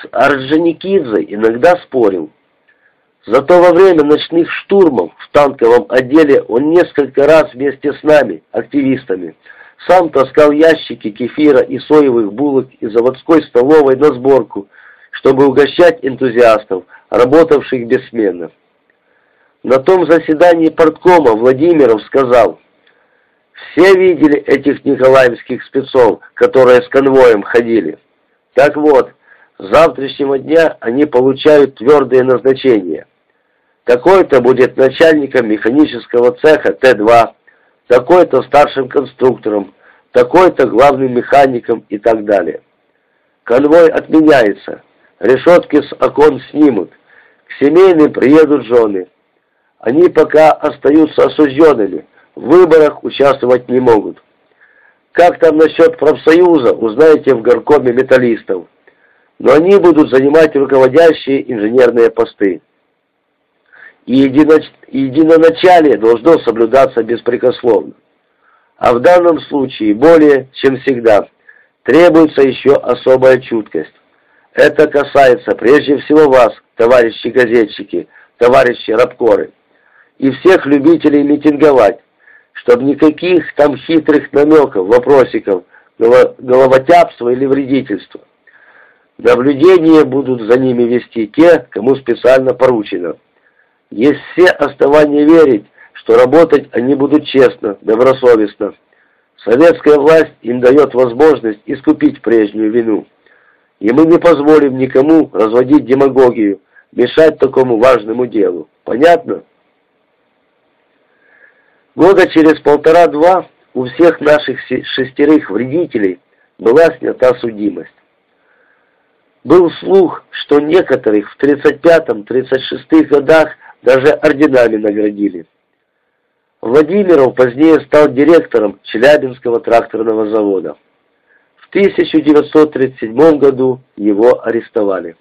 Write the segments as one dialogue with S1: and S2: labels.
S1: С Орджоникидзе иногда спорил. Зато во время ночных штурмов в танковом отделе он несколько раз вместе с нами, активистами, сам таскал ящики кефира и соевых булок из заводской столовой на сборку, чтобы угощать энтузиастов, работавших бессменно. На том заседании порткома Владимиров сказал, «Все видели этих николаевских спецов, которые с конвоем ходили. Так вот, завтрашнего дня они получают твердые назначения. Такой-то будет начальником механического цеха Т-2, такой-то старшим конструктором, такой-то главным механиком и так далее. Конвой отменяется, решетки с окон снимут, к семейным приедут жены. Они пока остаются осужденными, в выборах участвовать не могут. Как там насчет профсоюза, узнаете в горкоме металлистов. Но они будут занимать руководящие инженерные посты. И единоначалие должно соблюдаться беспрекословно. А в данном случае, более чем всегда, требуется еще особая чуткость. Это касается прежде всего вас, товарищи газетчики, товарищи рабкоры, и всех любителей митинговать, чтобы никаких там хитрых намеков, вопросиков, головотяпства или вредительства. Наблюдение будут за ними вести те, кому специально поручено. Есть все основания верить, что работать они будут честно, добросовестно. Советская власть им дает возможность искупить прежнюю вину. И мы не позволим никому разводить демагогию, мешать такому важному делу. Понятно? Года через полтора-два у всех наших шестерых вредителей была снята судимость. Был слух, что некоторых в 35-36 годах даже орденами наградили. Владимиров позднее стал директором Челябинского тракторного завода. В 1937 году его арестовали.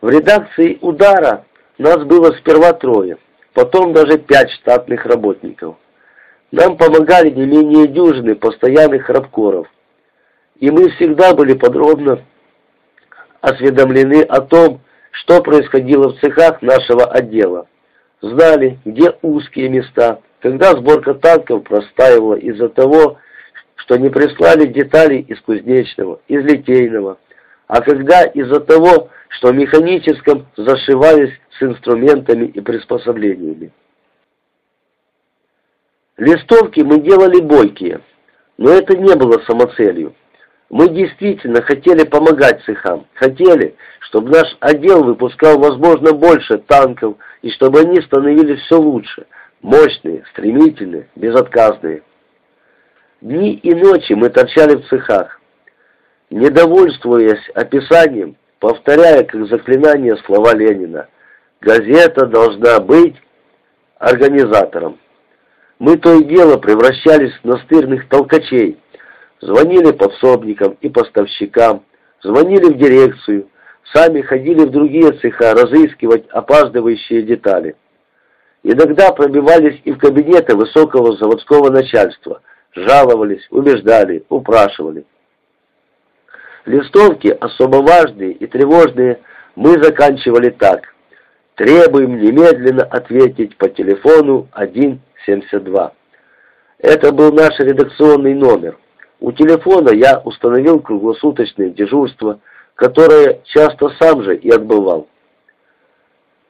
S1: В редакции «Удара» нас было сперва трое, потом даже пять штатных работников. Нам помогали не менее дюжины постоянных рабкоров. И мы всегда были подробно осведомлены о том, что происходило в цехах нашего отдела. Знали, где узкие места, когда сборка танков простаивала из-за того, что не прислали детали из кузнечного, из литейного, а когда из-за того, что в механическом зашивались с инструментами и приспособлениями. Листовки мы делали бойкие, но это не было самоцелью. Мы действительно хотели помогать цехам, хотели, чтобы наш отдел выпускал, возможно, больше танков, и чтобы они становились все лучше, мощные, стремительные, безотказные. Дни и ночи мы торчали в цехах, недовольствуясь описанием, повторяя как заклинание слова Ленина «Газета должна быть организатором». Мы то и дело превращались в настырных толкачей, звонили подсобникам и поставщикам, звонили в дирекцию, сами ходили в другие цеха разыскивать опаздывающие детали. Иногда пробивались и в кабинеты высокого заводского начальства – жаловались, убеждали, упрашивали. Листовки, особо важные и тревожные, мы заканчивали так. Требуем немедленно ответить по телефону 172. Это был наш редакционный номер. У телефона я установил круглосуточное дежурство, которое часто сам же и отбывал.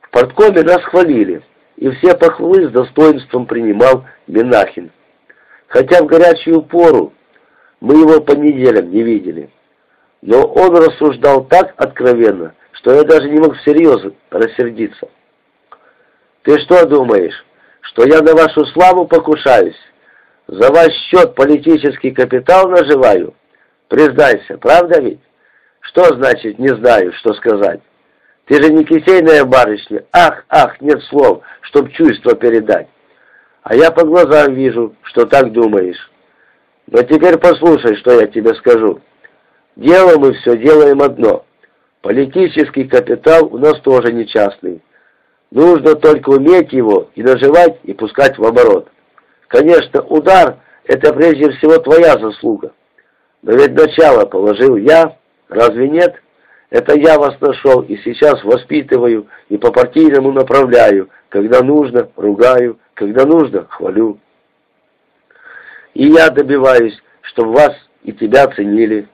S1: В порткоме нас хвалили, и все похвалы с достоинством принимал Минахин хотя в горячую пору мы его по неделям не видели. Но он рассуждал так откровенно, что я даже не мог всерьез рассердиться. «Ты что думаешь, что я на вашу славу покушаюсь? За ваш счет политический капитал наживаю? Признайся, правда ведь? Что значит «не знаю, что сказать»? Ты же не кисейная барышня. Ах, ах, нет слов, чтоб чувство передать. А я по глазам вижу, что так думаешь. Но теперь послушай, что я тебе скажу. Дело мы все делаем одно. Политический капитал у нас тоже не частный. Нужно только уметь его и наживать, и пускать в оборот. Конечно, удар – это прежде всего твоя заслуга. Но ведь начало положил я, Разве нет? Это я вас нашел и сейчас воспитываю и по-партийному направляю. Когда нужно, ругаю, когда нужно, хвалю. И я добиваюсь, чтобы вас и тебя ценили.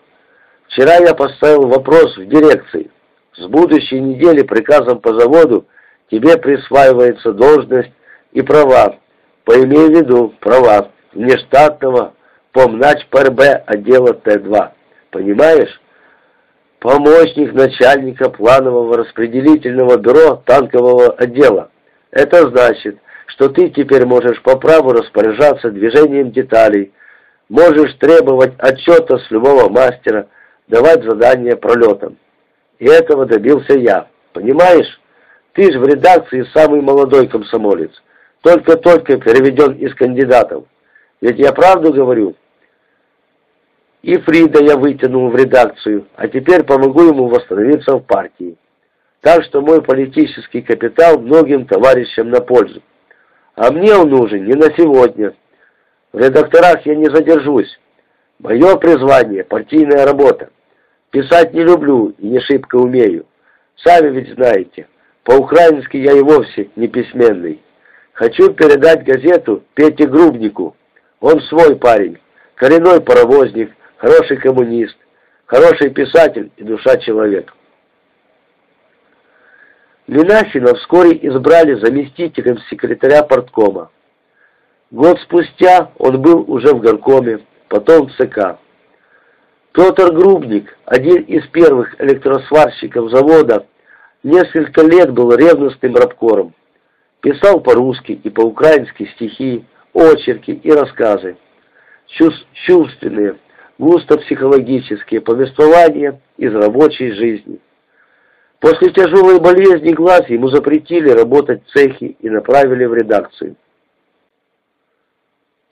S1: Вчера я поставил вопрос в дирекции. С будущей недели приказом по заводу тебе присваивается должность и права. Поимей в виду, права внештатного помнач ПРБ отдела Т-2. Понимаешь? Помощник начальника планового распределительного бюро танкового отдела. Это значит, что ты теперь можешь по праву распоряжаться движением деталей, можешь требовать отчета с любого мастера, давать задания пролетам. И этого добился я. Понимаешь? Ты же в редакции самый молодой комсомолец. Только-только переведен из кандидатов. Ведь я правду говорю. И Фрида я вытянул в редакцию, а теперь помогу ему восстановиться в партии. Так что мой политический капитал многим товарищам на пользу. А мне он нужен не на сегодня. В редакторах я не задержусь. Мое призвание – партийная работа. Писать не люблю и не шибко умею. Сами ведь знаете, по-украински я и вовсе не письменный. Хочу передать газету Пете Грубнику. Он свой парень, коренной паровозник, хороший коммунист, хороший писатель и душа человека. Минахина вскоре избрали заместителем секретаря порткома. Год спустя он был уже в горкоме, потом в ЦК. Петр Грубник, один из первых электросварщиков завода, несколько лет был ревностным рабкором. Писал по-русски и по-украински стихи, очерки и рассказы. Чувственные, густо-психологические повествования из рабочей жизни. После тяжелой болезни глаз ему запретили работать в цехе и направили в редакцию.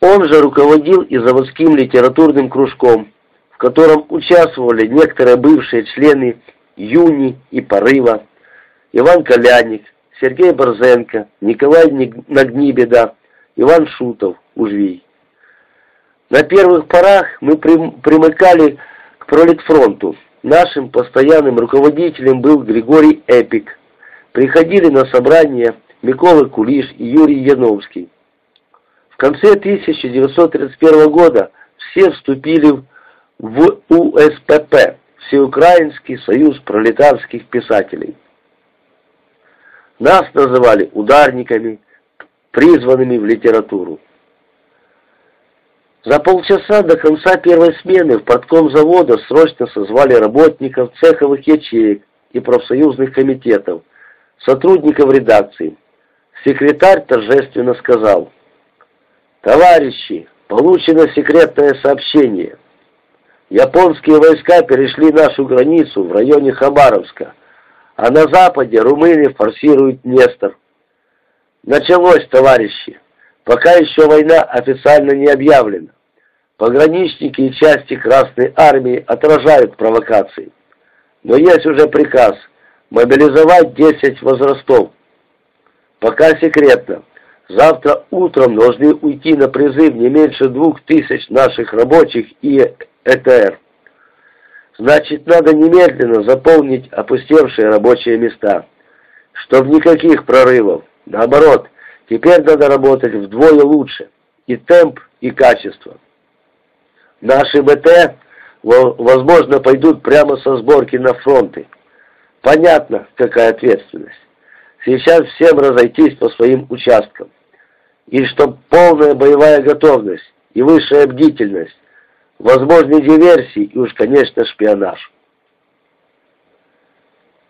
S1: Он же руководил и заводским литературным кружком, в котором участвовали некоторые бывшие члены Юни и Порыва, Иван Коляник, Сергей Борзенко, Николай Нагнибеда, Иван Шутов, Ужвей. На первых порах мы примыкали к пролетфронту. Нашим постоянным руководителем был Григорий Эпик. Приходили на собрания Микола Кулиш и Юрий Яновский. В конце 1931 года все вступили в УСПП, Всеукраинский союз пролетарских писателей. Нас называли ударниками, призванными в литературу. За полчаса до конца первой смены в портком завода срочно созвали работников цеховых ячеек и профсоюзных комитетов, сотрудников редакции. Секретарь торжественно сказал, «Товарищи, получено секретное сообщение. Японские войска перешли нашу границу в районе Хабаровска, а на западе румыны форсируют Днестр. Началось, товарищи, пока еще война официально не объявлена. Пограничники и части Красной Армии отражают провокации. Но есть уже приказ мобилизовать 10 возрастов. Пока секретно. Завтра утром должны уйти на призыв не меньше двух тысяч наших рабочих и ЭТР. Значит, надо немедленно заполнить опустевшие рабочие места. Чтоб никаких прорывов. Наоборот, теперь надо работать вдвое лучше. И темп, и качество. Наши БТ, возможно, пойдут прямо со сборки на фронты. Понятно, какая ответственность. Сейчас всем разойтись по своим участкам. И чтоб полная боевая готовность и высшая бдительность, возможны диверсии и уж, конечно, шпионаж.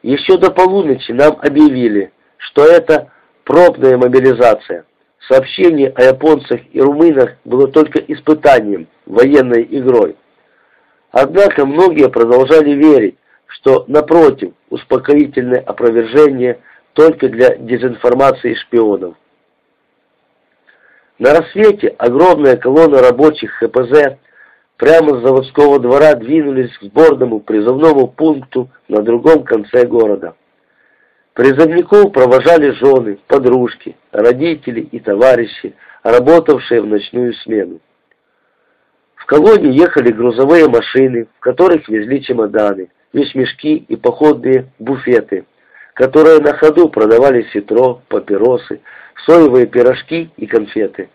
S1: Еще до полуночи нам объявили, что это пробная мобилизация. Сообщение о японцах и румынах было только испытанием, военной игрой. Однако многие продолжали верить, что, напротив, успокоительное опровержение только для дезинформации шпионов. На рассвете огромная колонна рабочих ХПЗ прямо с заводского двора двинулись к сборному призывному пункту на другом конце города. Призывников провожали жены, подружки, родители и товарищи, работавшие в ночную смену. В колонию ехали грузовые машины, в которых везли чемоданы, вещмешки и походные буфеты, которые на ходу продавали ситро, папиросы, соевые пирожки и конфеты.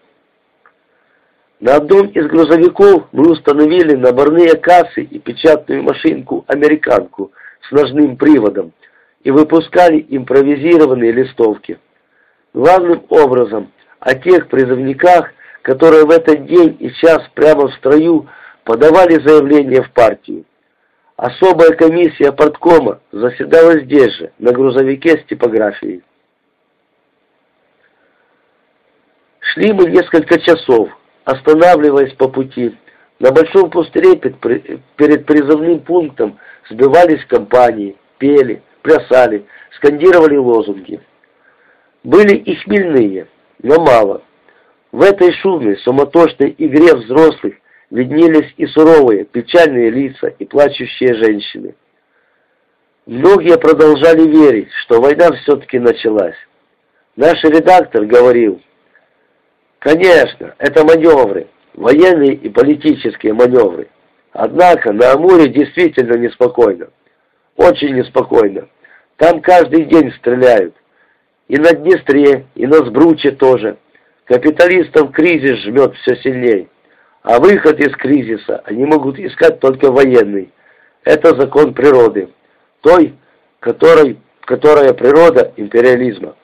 S1: На одном из грузовиков мы установили наборные кассы и печатную машинку-американку с ножным приводом и выпускали импровизированные листовки. Главным образом о тех призывниках, которые в этот день и час прямо в строю подавали заявление в партию. Особая комиссия порткома заседала здесь же, на грузовике с типографией. Шли мы несколько часов, останавливаясь по пути. На большом пустыре перед призывным пунктом сбивались компании, пели, плясали, скандировали лозунги. Были и хмельные, но мало. В этой шумной, суматошной игре взрослых виднелись и суровые, печальные лица, и плачущие женщины. Многие продолжали верить, что война все-таки началась. Наш редактор говорил, конечно, это маневры, военные и политические маневры. Однако на Амуре действительно неспокойно. Очень неспокойно. Там каждый день стреляют. И на Днестре, и на Сбруче тоже. Капиталистов кризис жмет все сильнее. А выход из кризиса они могут искать только военный. Это закон природы. Той, которой, которая природа империализма.